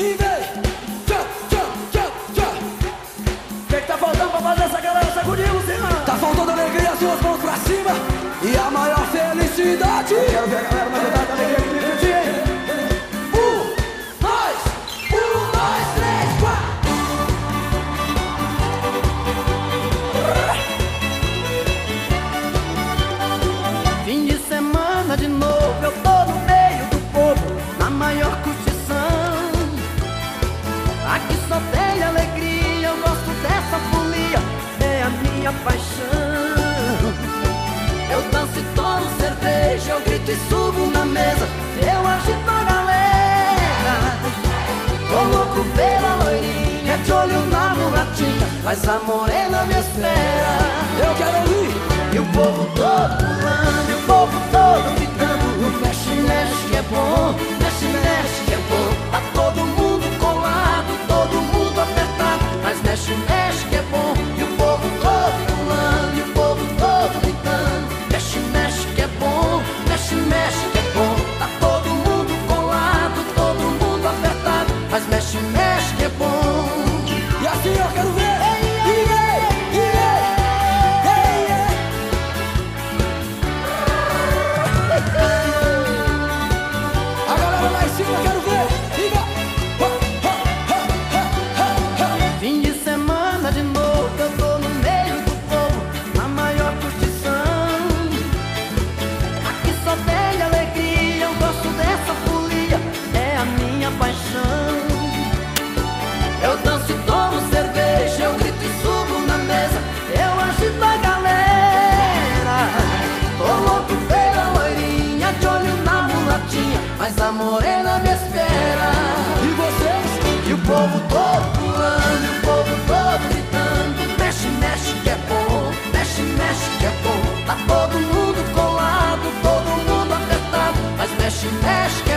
e vem. Tchau, tchau, tchau, tchau. O que, que tá faltando pra fazer essa galera sacudir, Luciano? Tá faltando alegria, suas mãos pra cima e a maior felicidade. Paixão. Eu danço e tomo cerveja, eu grito e subo na mesa, eu agito a galera. Tô louco pela loirinha, de olho na mulatinha, mas a morena me espera. Eu quero ouvir. E o povo todo todo pulando, o todo gritando. Mexe, mexe que é bom, mexe, mexe que é bom. Tá todo mundo colado, todo mundo apertado. Mas mexe, mexe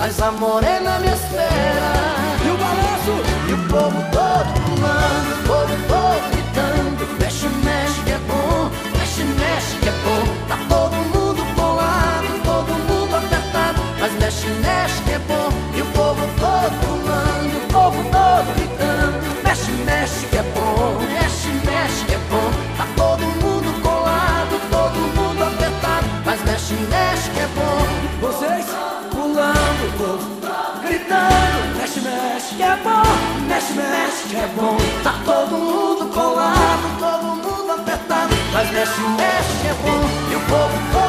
mas a morena me espera. E o balanço? E o povo todo pulando, o povo todo gritando, mexe, mexe que é bom, mexe, mexe que é bom. Tá todo mundo colado, todo mundo apertado, mas mexe, mexe que é bom. E o povo todo pulando, o povo todo gritando, mexe, mexe que é bom, mexe, mexe que é bom. Tá todo mundo colado, todo mundo apertado, mas mexe, mexe que é bom. Mexe, que é bom, mexe, mexe que é bom. Tá todo mundo colado, todo mundo apertado, mas mexe, mexe que é bom. E o povo todo